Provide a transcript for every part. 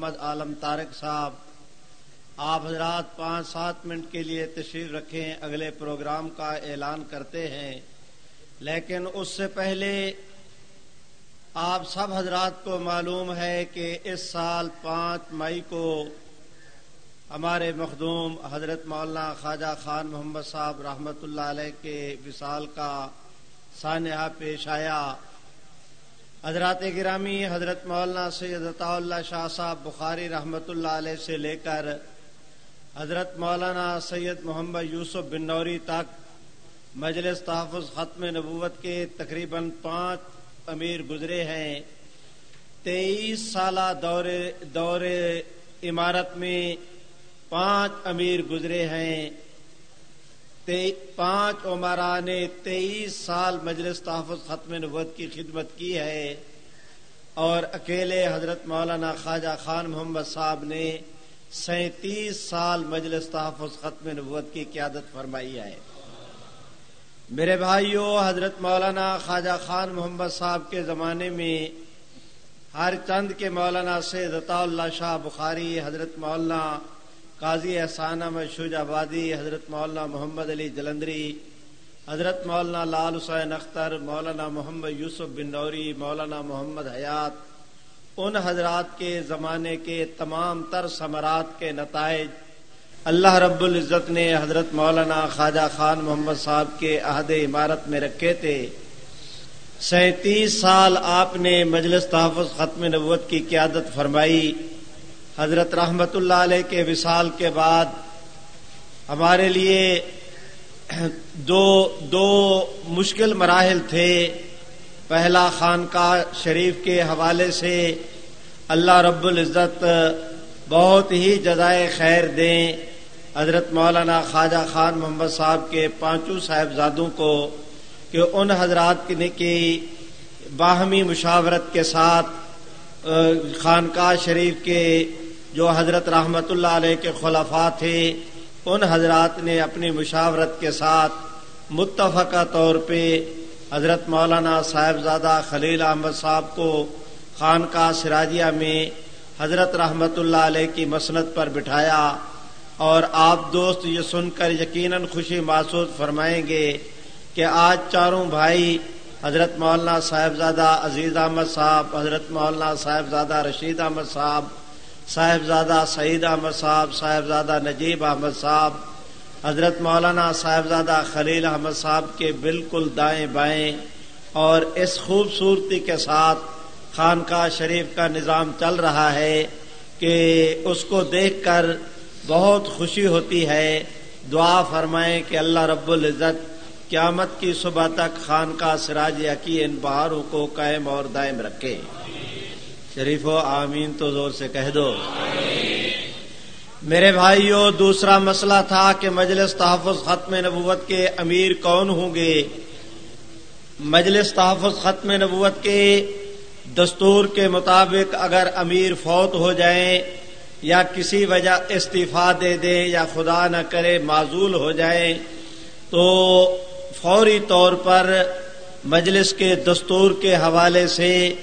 محمد عالم طارق صاحب، آپ حضرات پانچ سات منٹ کے لیے تشریف رکھیں، اگلے پروگرام کا اعلان کرتے ہیں۔ لیکن اس سے پہلے آپ سب حضرات کو معلوم ہے کہ اس سال پانچ مئی کو ہمارے مخدوم حضرت مولانا خواجہ خان محمد صاحب رحمۃ اللہ علیہ کے وصال کا سانحہ پیش آیا۔ حضرات گرامی، حضرت مولانا سید اللہ شاہ صاحب بخاری رحمۃ اللہ علیہ سے لے کر حضرت مولانا سید محمد یوسف بن نوری تک مجلس تحفظ ختم نبوت کے تقریباً پانچ امیر گزرے ہیں۔ تیئیس سالہ دور دور عمارت میں پانچ امیر گزرے ہیں۔ پانچ عمرا نے تیئیس سال مجلس تحفظ ختم نبوت کی خدمت کی ہے۔ اور اکیلے حضرت مولانا خواجہ خان محمد صاحب نے سینتیس سال مجلس تحفظ ختم نبوت کی قیادت فرمائی ہے۔ میرے بھائیوں حضرت مولانا خواجہ خان محمد صاحب کے زمانے میں ہر چند کے مولانا سے دتا اللہ شاہ بخاری، حضرت مولانا قاضی احسانہ مشوج آبادی، حضرت مولانا محمد علی جلندری، حضرت مولانا لال حسین اختر، مولانا محمد یوسف بن نوری، مولانا محمد حیات، ان حضرات کے زمانے کے تمام تر ثمرات کے نتائج، اللہ رب العزت نے حضرت مولانا خواجہ خان محمد صاحب کے عہد عمارت میں رکھے تھے۔ سینتیس سال آپ نے مجلس تحفظ ختم نبوت کی قیادت فرمائی۔ حضرت رحمت اللہ علیہ کے وصال کے بعد ہمارے لیے دو دو مشکل مراحل تھے۔ پہلا خانقاہ شریف کے حوالے سے اللہ رب العزت بہت ہی جزائے خیر دیں۔ حضرت مولانا خواجہ خان محمد صاحب کے پانچوں صاحبزادوں کو کہ ان حضرات کی باہمی مشاورت کے ساتھ خانقاہ شریف کے جو حضرت رحمت اللہ علیہ کے خلفاء تھے، ان حضرات نے اپنی مشاورت کے ساتھ متفقہ طور پہ حضرت مولانا صاحبزادہ خلیل احمد صاحب کو خانقاہ سراجیہ میں حضرت رحمت اللہ علیہ کی مسنت پر بٹھایا اور آپ دوست یہ سن کر یقیناً خوشی محسوس فرمائیں گے کہ آج چاروں بھائی حضرت مولانا صاحبزادہ عزیز احمد صاحب، حضرت مولانا صاحبزادہ رشید احمد صاحب صاحبزادہ سعید احمد صاحب، صاحبزادہ نجیب احمد صاحب، حضرت مولانا صاحبزادہ خلیل احمد صاحب کے بالکل دائیں بائیں اور اس خوبصورتی کے ساتھ خانقاہ شریف کا نظام چل رہا ہے کہ اس کو دیکھ کر بہت خوشی ہوتی ہے۔ دعا فرمائیں کہ اللہ رب العزت قیامت کی صبح تک خانقاہ سراج یقین بہاروں کو قائم اور دائم رکھے۔ شریف و آمین تو زور سے کہہ دو۔ میرے بھائیوں دوسرا مسئلہ تھا کہ مجلس تحفظ ختم نبوت کے امیر کون ہوں گے؟ مجلس تحفظ ختم نبوت کے دستور کے مطابق اگر امیر فوت ہو جائیں یا کسی وجہ استعفی دے دیں یا خدا نہ کرے معذول ہو جائیں، تو فوری طور پر مجلس کے دستور کے حوالے سے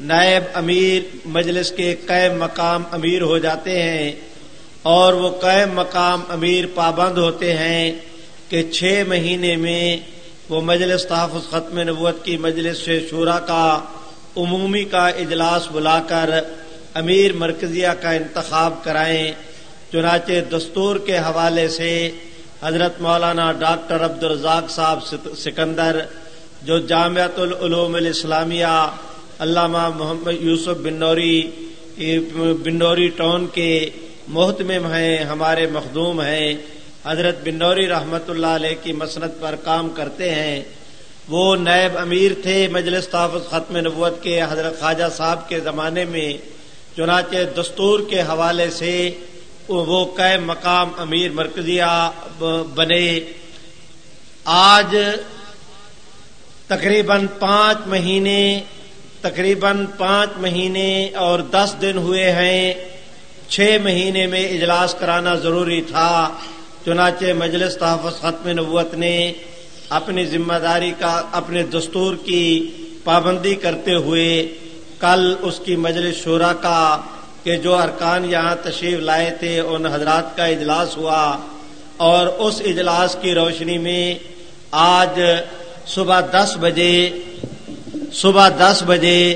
نائب امیر مجلس کے قیم مقام امیر ہو جاتے ہیں اور وہ قیم مقام امیر پابند ہوتے ہیں کہ چھ مہینے میں وہ مجلس تحفظ ختم نبوت کی مجلس سے شورا کا، عمومی کا اجلاس بلا کر امیر مرکزیہ کا انتخاب کرائیں۔ چنانچہ دستور کے حوالے سے حضرت مولانا ڈاکٹر عبد الرزاق صاحب سکندر، جو جامعت العلوم الاسلامیہ علامہ محمد یوسف بنوری بنوری ٹاؤن کے محتمم ہیں، ہمارے مخدوم ہیں۔ حضرت بنوری رحمت اللہ علیہ کی مسنت پر کام کرتے ہیں۔ وہ نیب امیر تھے مجلس تحفظ ختم نبوت کے حضرت خواجہ صاحب کے زمانے میں۔ چنانچہ دستور کے حوالے سے وہ قیم مقام امیر مرکزیہ بنے۔ آج تقریباً پانچ مہینے تقریباً پانچ مہینے اور دس دن ہوئے ہیں۔ چھ مہینے میں اجلاس کرانا ضروری تھا، چنانچہ مجلس تحفظ ختم نبوت نے اپنی ذمہ داری کا، اپنے دستور کی پابندی کرتے ہوئے کل اس کی مجلس شورا کا، کہ جو ارکان یہاں تشریف لائے تھے، ان حضرات کا اجلاس ہوا۔ اور اس اجلاس کی روشنی میں آج صبح دس بجے صبح دس بجے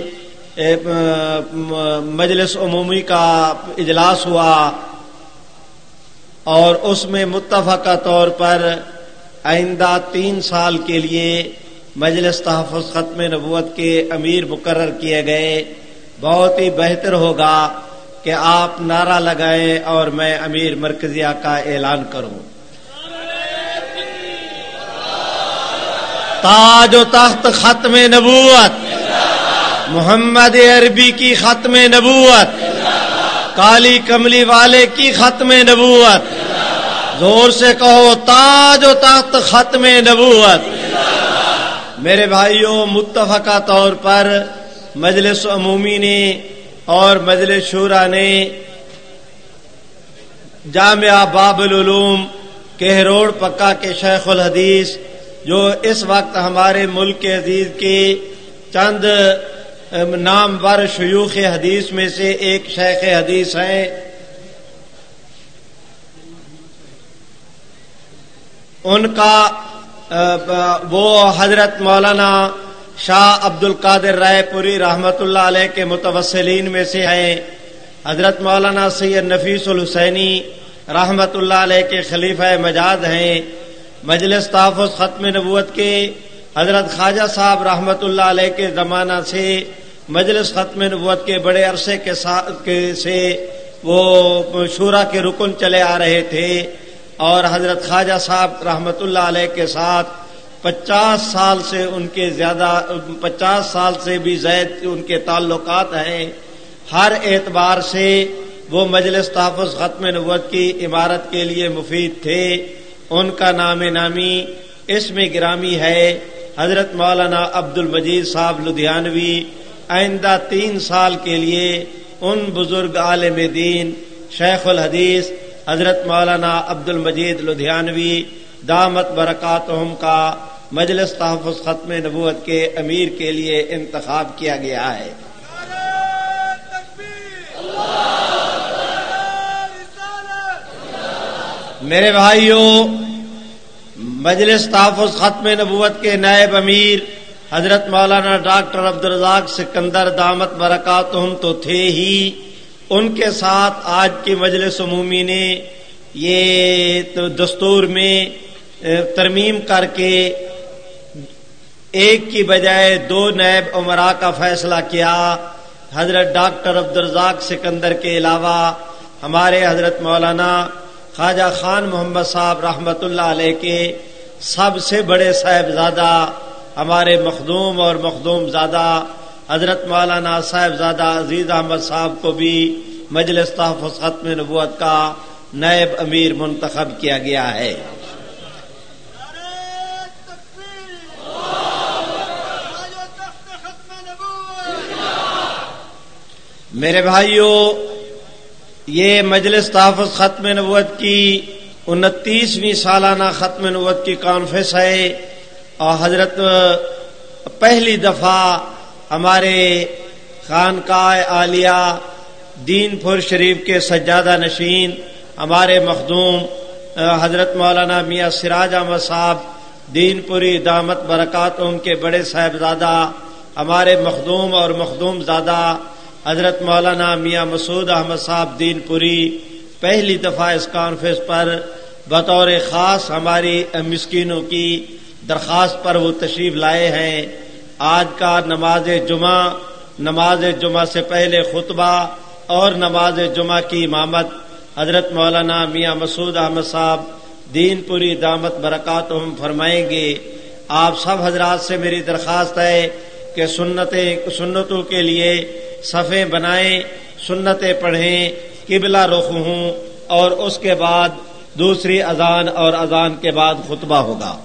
مجلس عمومی کا اجلاس ہوا اور اس میں متفقہ طور پر آئندہ تین سال کے لیے مجلس تحفظ ختم نبوت کے امیر مقرر کیے گئے۔ بہت ہی بہتر ہوگا کہ آپ نعرہ لگائیں اور میں امیر مرکزیہ کا اعلان کروں۔ تاج و تخت ختم نبوت، محمد عربی کی ختم نبوت، کالی کملی والے کی ختم نبوت۔ زور سے کہو تاج و تخت ختم نبوت۔ میرے بھائیوں، متفقہ طور پر مجلس عمومی نے اور مجلس شورا نے جامعہ باب العلوم کہروڑ پکا کے شیخ الحدیث جو اس وقت ہمارے ملک کے عزیز کے چند نام ور شیوخ حدیث میں سے ایک شیخ حدیث ہیں۔ ان کا وہ حضرت مولانا شاہ عبد القادر رائے پوری رحمت اللہ علیہ کے متوسلین میں سے ہیں۔ حضرت مولانا سید نفیس الحسینی رحمت اللہ علیہ کے خلیفہ مجاد ہیں۔ مجلس تحفظ ختم نبوت کے حضرت خواجہ صاحب رحمت اللہ علیہ کے زمانہ سے مجلس ختم نبوت کے بڑے عرصے کے سے وہ شورا کے رکن چلے آ رہے تھے اور حضرت خواجہ صاحب رحمت اللہ علیہ کے ساتھ پچاس سال سے ان کے زیادہ پچاس سال سے بھی زائد ان کے تعلقات ہیں۔ ہر اعتبار سے وہ مجلس تحفظ ختم نبوت کی عمارت کے لیے مفید تھے۔ ان کا نام نامی اس میں گرامی ہے حضرت مولانا عبد المجید صاحب لدھیانوی، آئندہ تین سال کے لیے ان بزرگ عالم دین شیخ الحدیث حضرت مولانا عبد المجید لدھیانوی دامت برکات کا مجلس تحفظ ختم نبوت کے امیر کے لیے انتخاب کیا گیا ہے۔ میرے بھائیوں مجلس تحفظ ختم نبوت کے نائب امیر حضرت مولانا ڈاکٹر عبد الرزاق سکندر دامت برکات تو تھے ہی۔ ان کے ساتھ آج کی مجلس عمومی نے یہ دستور میں ترمیم کر کے ایک کی بجائے دو نیب عمرا کا فیصلہ کیا۔ حضرت ڈاکٹر عبد الرزاق سکندر کے علاوہ ہمارے حضرت مولانا خواجہ خان محمد صاحب رحمت اللہ علیہ کے سب سے بڑے صاحبزادہ، ہمارے مخدوم اور مخدوم زادہ، حضرت مولانا صاحب زادہ عزیز احمد صاحب کو بھی مجلس تحفظ ختم نبوت کا نیب امیر منتخب کیا گیا ہے۔ میرے بھائیوں یہ مجلس تحفظ ختم نبوت کی انتیسویں سالانہ ختم نبوت کی کانفرنس ہے۔ اور حضرت پہلی دفعہ ہمارے خانقاہ عالیہ دین پور شریف کے سجادہ نشین، ہمارے مخدوم حضرت مولانا میاں سراج احمد صاحب، دین پوری دامت برکات، ان کے بڑے صاحبزادہ، ہمارے مخدوم اور مخدوم زادہ حضرت مولانا میاں مسعود احمد صاحب دین پوری پہلی دفعہ اس کانفرنس پر بطور خاص ہماری مسکینوں کی درخواست پر وہ تشریف لائے ہیں۔ آج کا نماز جمعہ نماز جمعہ سے پہلے خطبہ اور نماز جمعہ کی امامت حضرت مولانا میاں مسعود احمد صاحب دین پوری دامت برکات ہم فرمائیں گے۔ آپ سب حضرات سے میری درخواست ہے کہ سنتیں، سنتوں کے لیے صفیں بنائیں، سنتیں پڑھیں، قبلہ رخ ہوں اور اس کے بعد دوسری اذان اور اذان کے بعد خطبہ ہوگا۔